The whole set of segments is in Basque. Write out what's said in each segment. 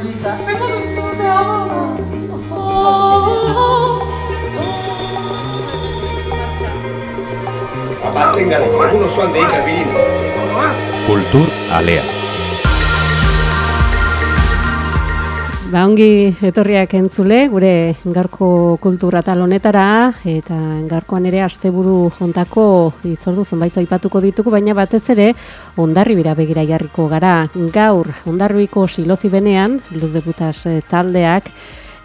joyita. Papaz, tengan algunos son de Ica Cultur Alea. Ba, ongi etorriak entzule, gure garko kultura talonetara, eta garkoan ere asteburu jontako itzordu zenbait aipatuko ditugu, baina batez ere ondarri bira begira jarriko gara. Gaur, ondarribiko silozi benean, luz deputaz eh, taldeak,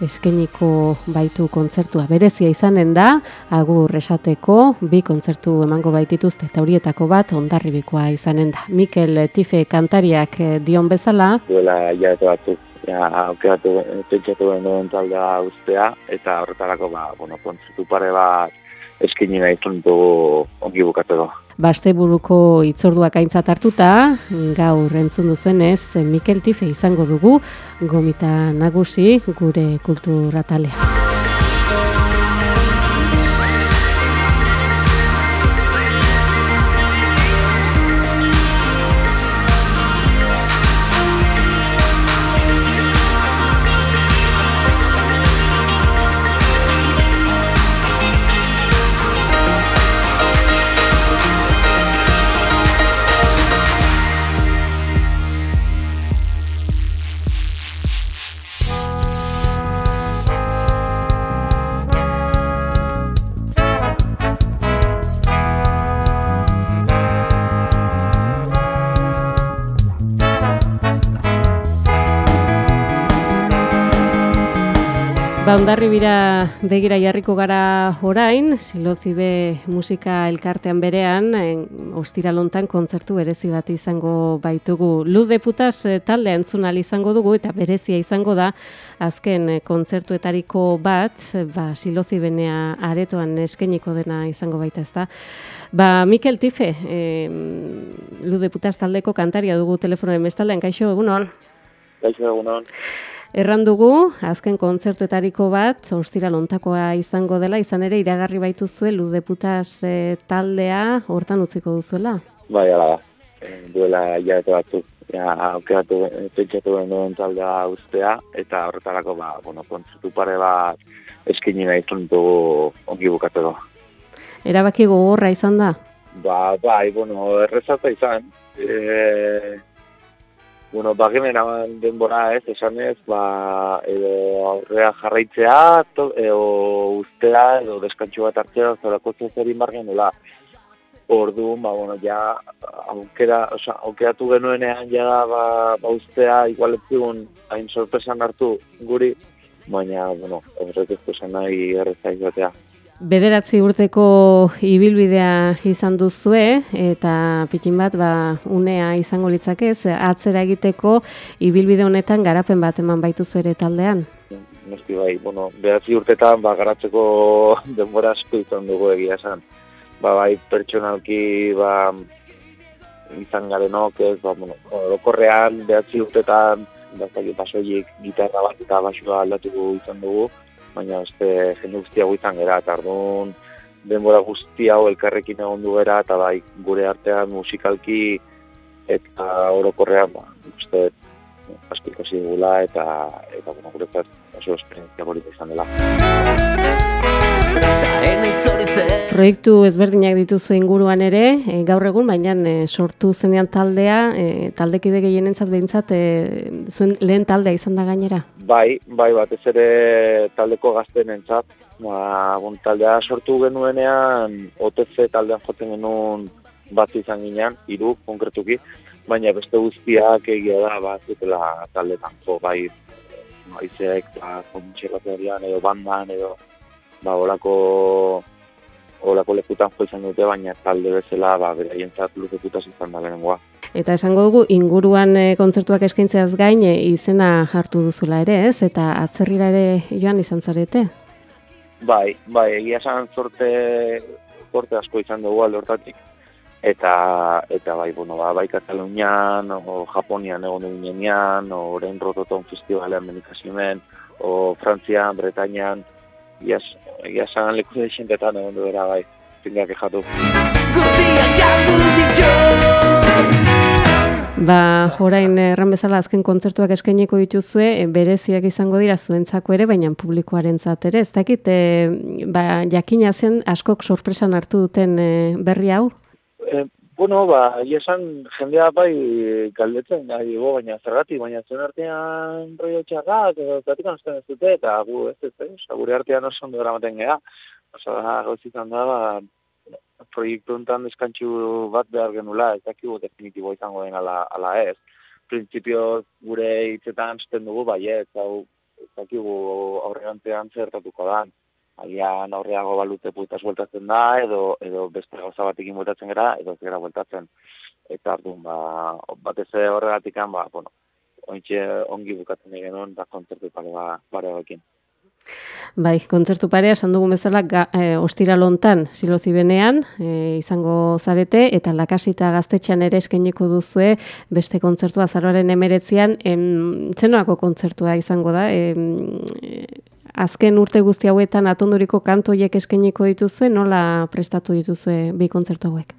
eskeniko baitu kontzertua berezia izanen da, agur esateko, bi kontzertu emango baitituzte eta horietako bat ondarribikoa izanen da. Mikel Tife kantariak eh, dion bezala. Duela jaitu batzuk, ja, aukeratu, pentsatu genuen taldea ustea, eta horretarako, ba, bueno, kontzertu pare bat eskini nahi zuntu ongi bukateko. Basteburuko itzorduak aintzat hartuta, gaur entzun duzuenez, Mikel Tife izango dugu, gomita nagusi gure kulturatalea. Ba, bira begira jarriko gara orain, silozibe musika elkartean berean, en, ostiralontan kontzertu berezi bat izango baitugu. Luz deputaz eh, taldea entzun izango dugu eta berezia izango da azken eh, kontzertuetariko bat, ba, silozibenea aretoan eskeniko dena izango baita ezta. Ba, Mikel Tife, eh, Luz deputaz taldeko kantaria dugu telefonoen bestaldean, kaixo egunon? Gaixo egunon. Erran dugu, azken kontzertuetariko bat, ostira lontakoa izango dela, izan ere iragarri baitu zuen, ludeputas e, taldea, hortan utziko duzuela? Bai, ala da. E, duela jaitu batzuk, ja, aukeratu, pentsatu genuen taldea ustea, eta horretarako, ba, bueno, kontzertu pare bat eskini nahi zuntu ongi bukateko. Erabaki gogorra izan da? Ba, bai, bueno, errezata izan. E, bueno, bagimen denbora ez, esan ez, ba, edo aurrea jarraitzea, to, edo ustea, edo deskantxo bat hartzea, zorako zezerin bargen dela. Orduan, ba, bueno, ja, aukera, oza, aukeratu genuenean ja ba, ba ustea, igual ez hain sorpresan hartu guri, baina, bueno, horrek ez esan nahi erreza izatea. Bederatzi urteko ibilbidea izan duzue eta pikin bat ba, unea izango litzakez, atzera egiteko ibilbide honetan garapen bat eman baitu ere taldean. Nosti bai, bueno, bederatzi urtetan ba, garatzeko denbora asko izan dugu egia esan. Ba, bai, pertsonalki ba, izan garenok, ez, ba, bueno, orokorrean bederatzi urtetan, ba, pasoiek gitarra bat eta basua aldatu izan dugu, baina beste jende guztia izan gera, eta arduan denbora guzti hau elkarrekin egon du gara, eta bai gure artean musikalki eta orokorrean, ba, uste, asko ikasi dugula, eta, eta bueno, gure oso esperientzia polita izan dela. Proiektu ezberdinak dituzu inguruan ere, e, gaur egun, baina e, sortu zenean taldea, e, taldekide gehienentzat behintzat, e, zuen lehen taldea izan da gainera? Bai, bai, batez ere taldeko gazten entzat. Ba, bon, taldea sortu genuenean, OTC taldean joten genuen bat izan ginean, hiru konkretuki, baina beste guztiak egia da, bat zutela taldetan, bo, bai, maizeek, ba, edo bandan, edo, ba, olako, olako lekutan jo izan dute, baina talde bezala, ba, beraien zat luzekutaz izan da lehenengoa. Eta esango dugu, inguruan e, kontzertuak eskaintzeaz gain, e, izena hartu duzula ere, ez? Eta atzerrira ere joan izan zarete? Bai, bai, egia esan sorte, sorte asko izan dugu aldortatik. Eta, eta bai, bueno, ba, bai Katalunian, o Japonian egon eginean, o Oren Rototon Festivalean benikazioen, o Frantzian, Bretañan, egia esan leku deixentetan egon du bera bai, tingak ejatu. Ba, orain erran bezala azken kontzertuak eskainiko dituzue, e, bereziak izango dira zuentzako ere, baina publikoarentzat ere. Ez dakit, e, ba, jakina zen askok sorpresan hartu duten e, berri hau? E, bueno, ba, esan jendea bai galdetzen, gai, bo, baina zergatik, baina zuen artean rollo txarrak, edo zergatik anozten ez dute, eta gu ez ez, ez, gure artean oso ondo eramaten geha. Osa gauzitan da, ba, proiektu enten deskantxu bat behar genula, ez dakigu definitibo izango den ala, ala ez. Printzipio gure hitzetan zuten dugu, bai ez, hau ez dakigu aurregantean zertatuko da. Agian aurreago balute puitaz bueltatzen da, edo, edo beste gauza batekin bueltatzen gara, edo ez gara bueltatzen. Eta ardun, ba, batez horregatik ba, bueno, ointxe ongi bukatzen genuen, da kontzertu pare, ba, pare bakin. Bai, kontzertu parea, esan dugu bezala, ga, e, ostira lontan, silozi benean, e, izango zarete, eta lakasita gaztetxean ere eskeniko duzue, beste kontzertua zaroaren emeretzian, em, zenoako kontzertua izango da, em, azken urte guzti hauetan atonduriko kantoiek eskeniko dituzue, nola prestatu dituzue bi kontzertu hauek?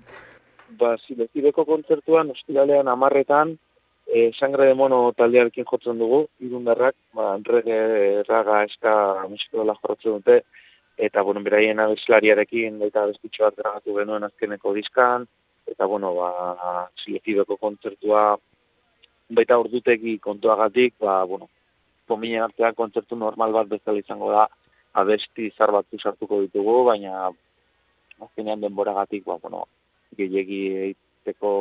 Ba, silozibeko kontzertuan, ostiralean amarretan, e, sangre de mono taldearekin jotzen dugu, irundarrak, ba, rege, raga, eska, musikola jorratzen dute, eta, bueno, beraien abeslariarekin, eta bestitxo bat grabatu genuen azkeneko diskan, eta, bueno, ba, silezibeko kontzertua, baita ordutegi kontuagatik, ba, bueno, pominen artean kontzertu normal bat bezala izango da, abesti zar batzu sartuko ditugu, baina azkenean denboragatik, ba, bueno, gehiagi eiteko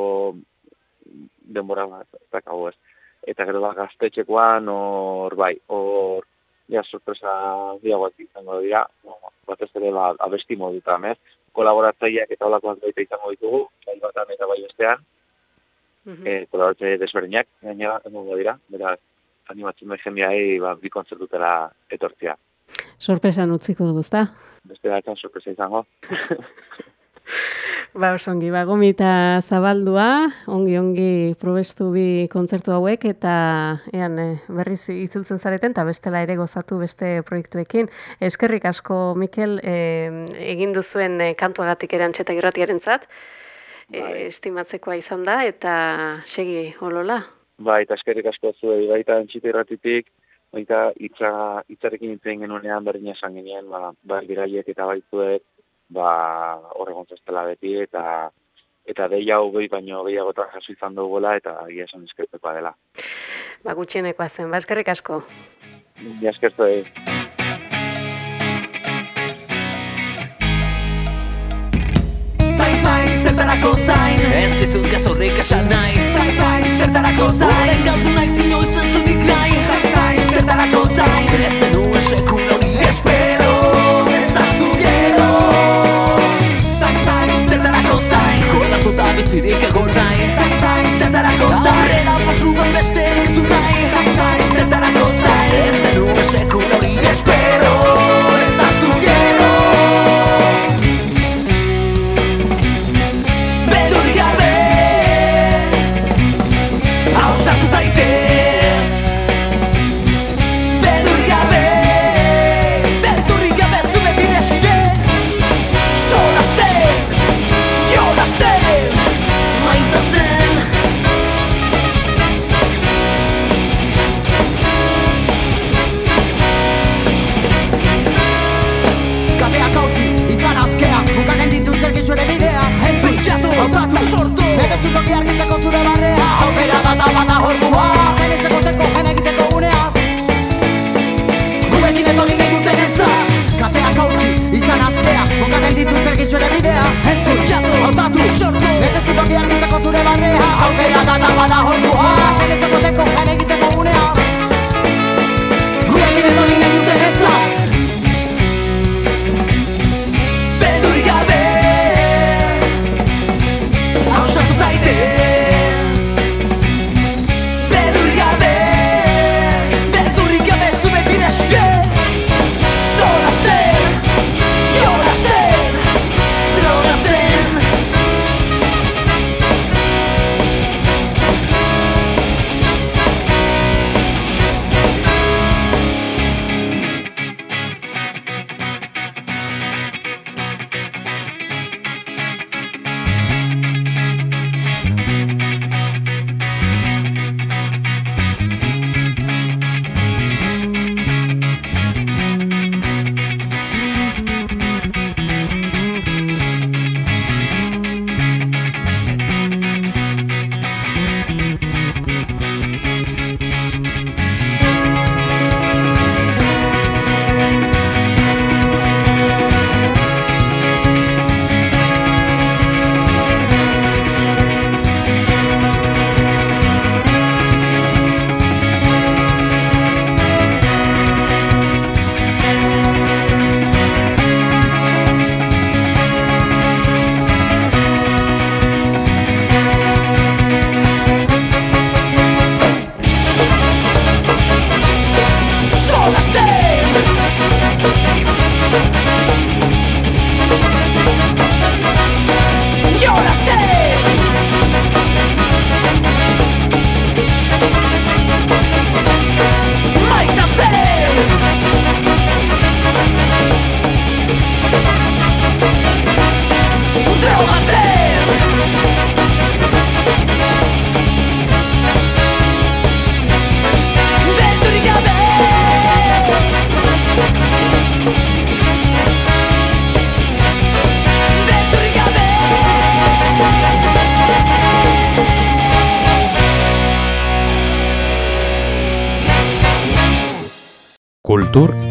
denbora bat ez. Eta gero da gaztetxekoan, hor bai, hor ja sorpresa diagoak izango dira, no, bat ez ere ba, abesti modutan, ez? Kolaboratzaileak eta olakoak baita izango ditugu, bai batan eta bai bestean, mm -hmm. e, kolaboratzaile desberdinak, gainera, dira, beraz, animatzen da jendea ba, bi kontzertutela etortzia. Sorpresa utziko dugu, ezta? Beste da, sorpresa izango. Ba, osongi, ba, gomita zabaldua, ongi-ongi probestu bi kontzertu hauek, eta ean, eh, berriz itzultzen zareten, eta bestela ere gozatu beste proiektuekin. Eskerrik asko, Mikel, eh, egin duzuen eh, kantuagatik erantxeta girratiaren zat, bai. estimatzekoa izan da, eta segi holola. Ba, eta eskerrik asko zuei, baita antxita irratitik, baita itza, itzarekin itzen genuenean berdin esan genien, ba, ba, eta baitzuek, ba horregon zestela beti eta eta deia hogei baino gehiagotan jaso izan dugula eta agia esan eskertekoa dela. Ba gutxienekoa zen, ba eskerrik asko. Ni eskertu egin. Zain, zain, zertarako zain Ez dizut gazorrik esan nahi Zain, zain, zertarako zain. Galdu nahi zinu izan zutik nahi. Zertarako zain. Ez zenu esekun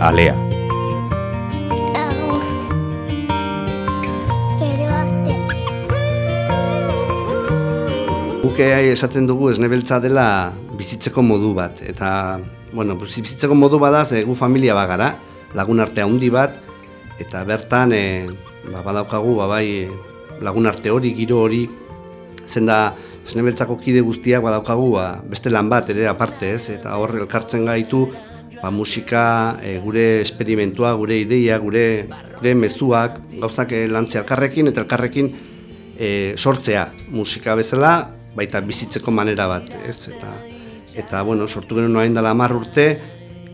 Alea. Guke esaten dugu esnebeltza dela bizitzeko modu bat. Eta, bueno, bizitzeko modu bada, ze gu familia bagara, lagun arte handi bat, eta bertan, e, ba, badaukagu, ba, bai, lagun arte hori, giro hori, zen da, esnebeltzako kide guztiak badaukagu, ba, beste lan bat ere aparte, ez? Eta hor elkartzen gaitu, ba, musika, e, gure esperimentua, gure ideia, gure, gure mezuak, gauzak eh, lantzea elkarrekin, eta elkarrekin e, sortzea musika bezala, baita bizitzeko manera bat, ez? Eta, eta bueno, sortu genuen noain dela hamar urte,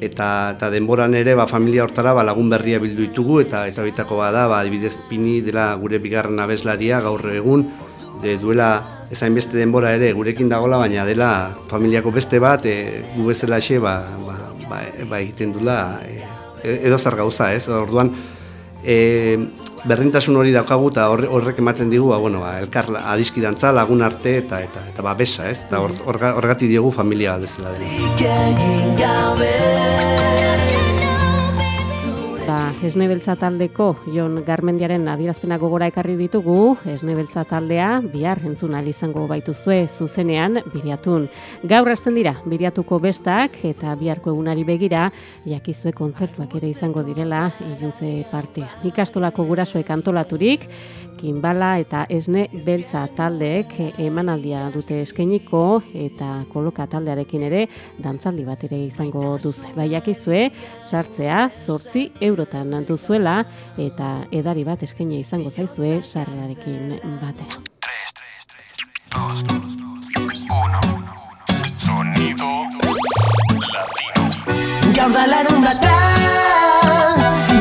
eta, eta denboran ere ba, familia hortara ba, lagun berria bildu ditugu, eta eta bitako bada, ba, adibidez pini dela gure bigarren abeslaria gaur egun, de duela ezain beste denbora ere gurekin dagola, baina dela familiako beste bat, e, gu bezala xe, ba, ba, ba, ba egiten dula e, edo zer gauza, ez? Orduan, e, berdintasun hori daukagu eta horre- horrek ematen digu, ba, bueno, ba, elkar adiskidantza, lagun arte eta eta eta babesa, ez? Eta hor- horga- horregatik diogu familia bezala dela. Esnebeltza taldeko Jon Garmendiaren adierazpena gogora ekarri ditugu, Esnebeltza taldea bihar entzun izango baituzue zuzenean biriatun. Gaur hasten dira biriatuko bestak eta biharko egunari begira jakizue kontzertuak ere izango direla iluntze partea. Ikastolako gurasoek antolaturik, Kinbala eta Esne Beltza taldeek emanaldia dute eskainiko eta koloka taldearekin ere dantzaldi bat ere izango duze. Bai jakizue, sartzea zortzi eurotan duzuela eta edari bat eskaini izango zaizue sarrerarekin batera. Gaur da larun bata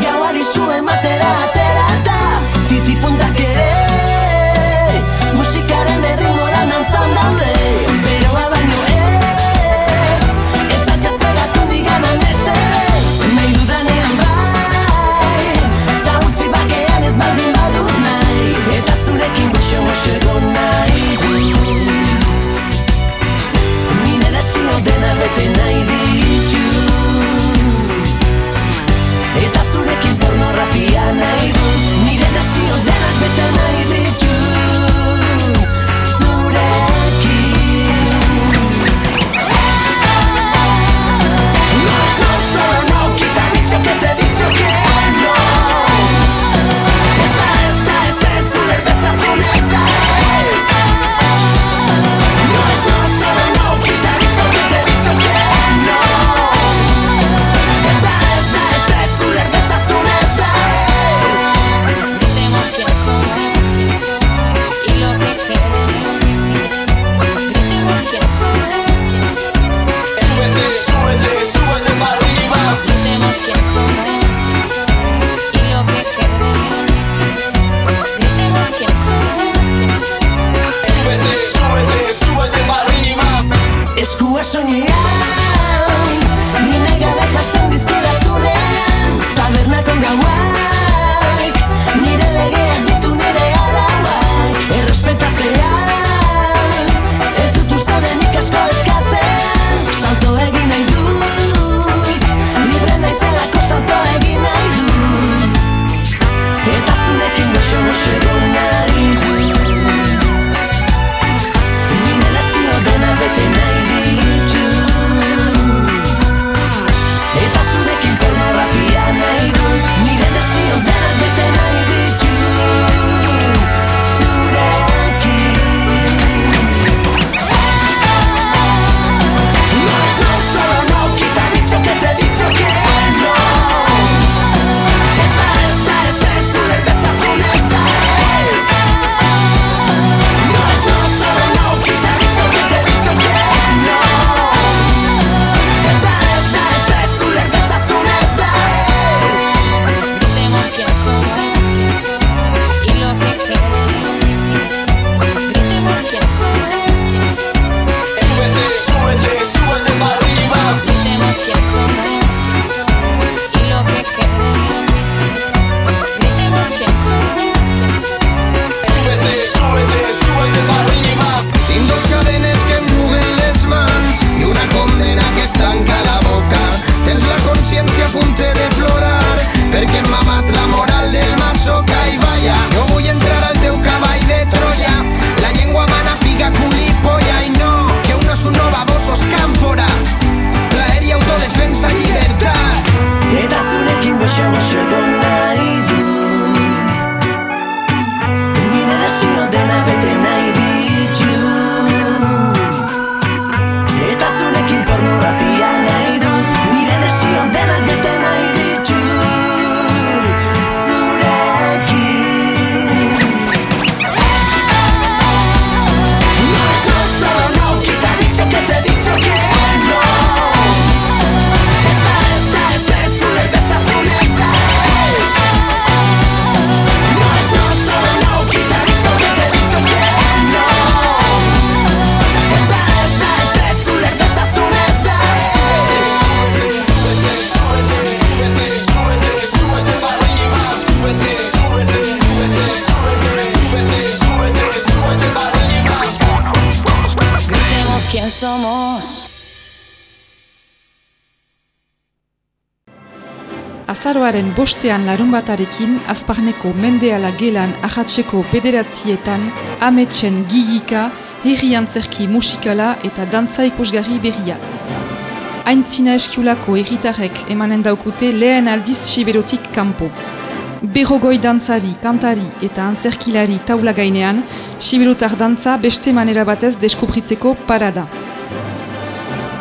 Gauari zu ematera Azaroaren bostean larun batarekin, azparneko mendeala gelan ahatseko bederatzietan, ametsen gilika, herri antzerki musikala eta dantza ikusgarri berria. Aintzina eskiulako erritarrek emanen daukute lehen aldiz siberotik kanpo. Berrogoi dantzari, kantari eta antzerkilari taula gainean, siberotar dantza beste manera batez deskubritzeko parada.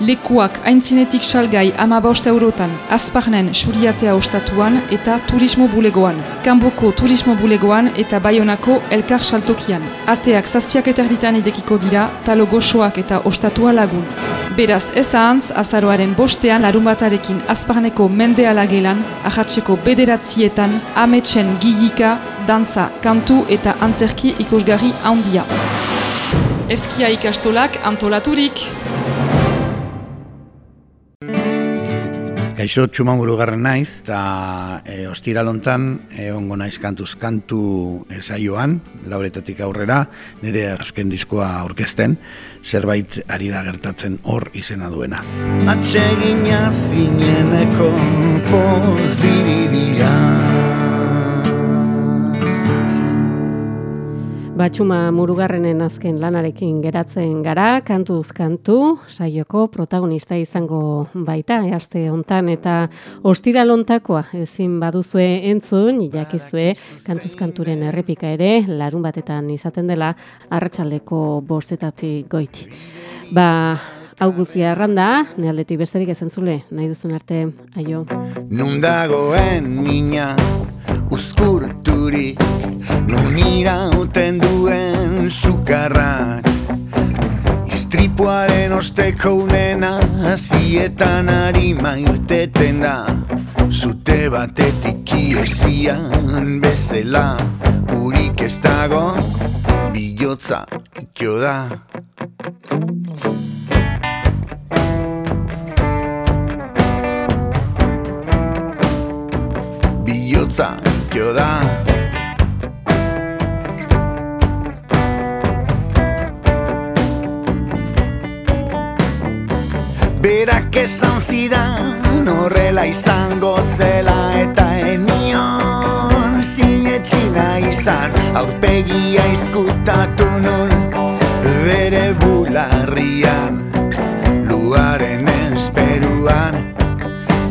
Lekuak aintzinetik salgai ama bost eurotan, azparnen suriatea ostatuan eta turismo bulegoan. Kanboko turismo bulegoan eta Baionako elkar saltokian. Ateak zazpiak eterditan idekiko dira, talo goxoak eta ostatua lagun. Beraz, ez ahantz, azaroaren bostean larun batarekin azparneko mendeala gelan, ahatseko bederatzietan, ametsen gilika, dantza, kantu eta antzerki ikusgarri handia. Eskia ikastolak antolaturik! Kaixo txumamurugarren naiz, eta e, ostiralontan egongo naiz kantuz kantu e, saioan, lauretatik aurrera, nire azken diskoa aurkezten, zerbait ari da gertatzen hor izena duena. Atsegina zineneko poziribila Batxuma murugarrenen azken lanarekin geratzen gara, kantuz kantu, saioko protagonista izango baita, easte hontan eta ostira lontakoa ezin baduzue entzun, jakizue kantuz kanturen errepika ere, larun batetan izaten dela, arratsaldeko bostetatik goiti. Ba, hau guzia erranda, nealdetik besterik ezen zule, nahi duzun arte, aio. Nundagoen mina uzkurturik Nun irauten osteko unena Zietan harima irteten da. Zute batetik iesian bezela Urik ez dago Bilotza ikio da. Bihotza ikio da Berak esan zidan horrela izango zela eta enion sinetxina izan. Aurpegia izkutatu nun bere bularrian luaren esperuan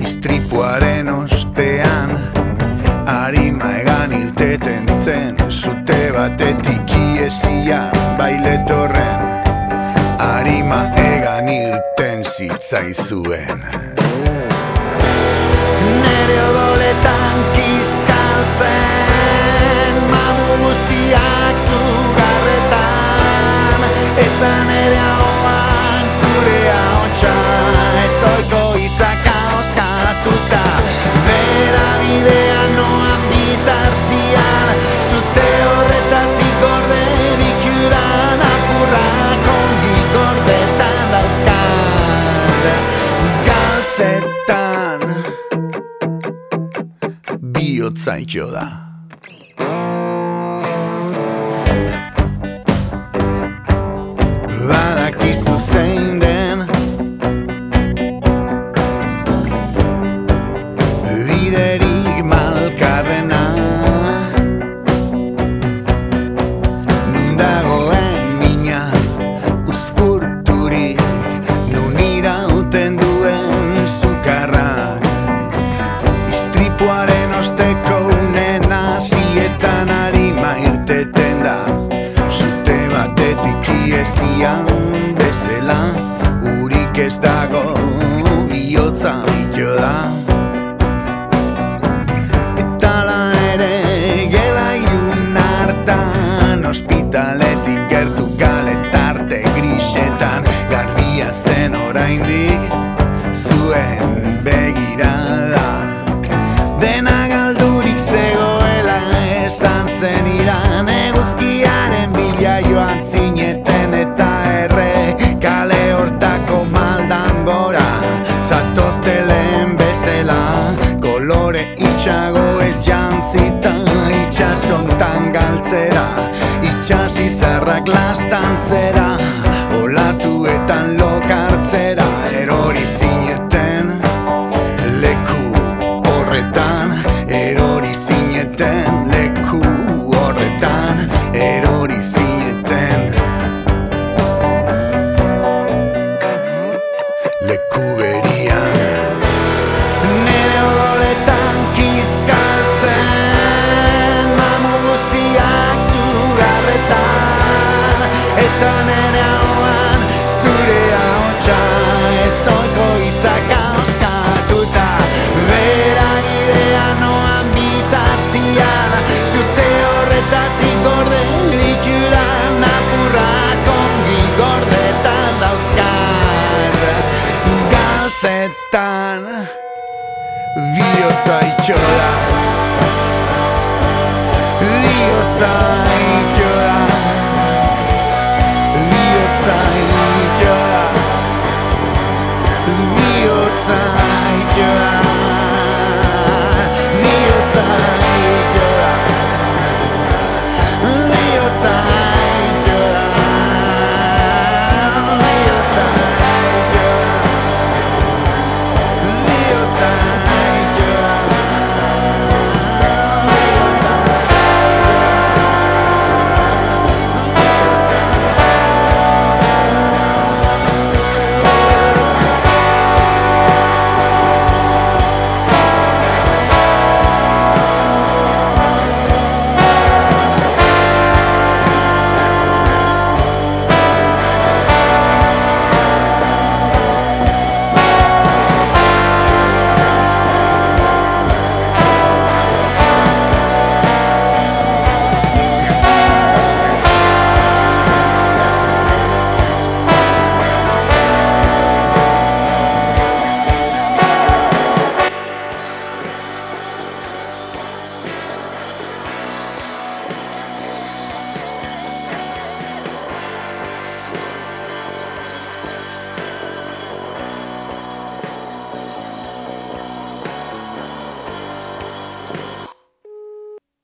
istripuaren ostean. Harima egan irteten zen zute batetik iesia bailetorren bizitza izuen. zuen. 久了。Bezela Urik ez dago Itxasontan galtzera Itxasizarrak lastantzera Olatuetan lo Biotza itxola Biotza